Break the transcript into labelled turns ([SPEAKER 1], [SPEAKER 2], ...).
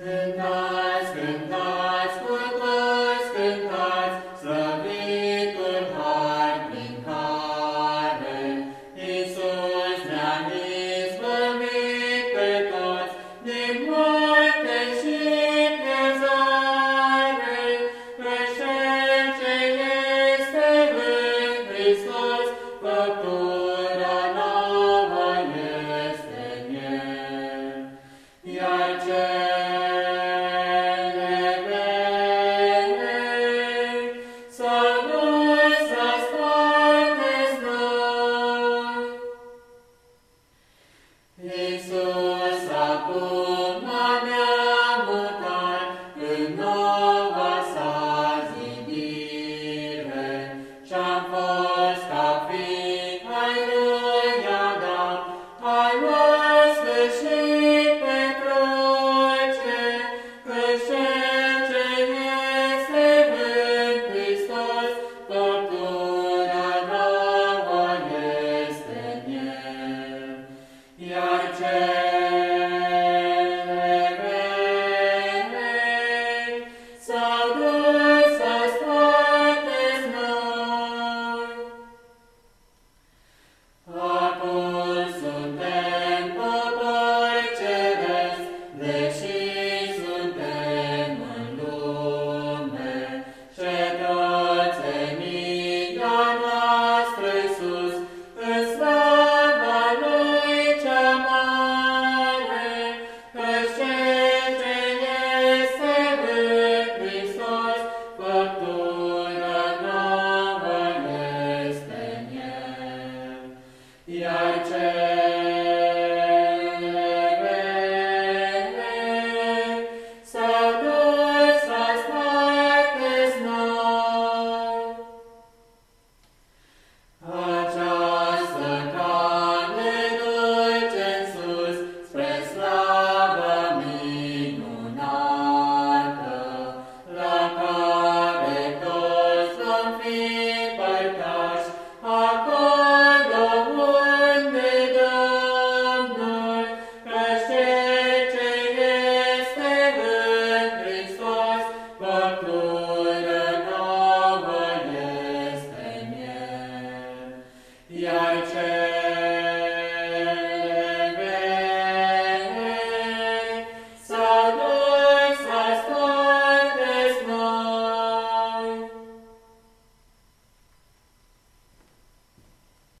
[SPEAKER 1] and Iisus acum ne-a mutat în noua Yeah,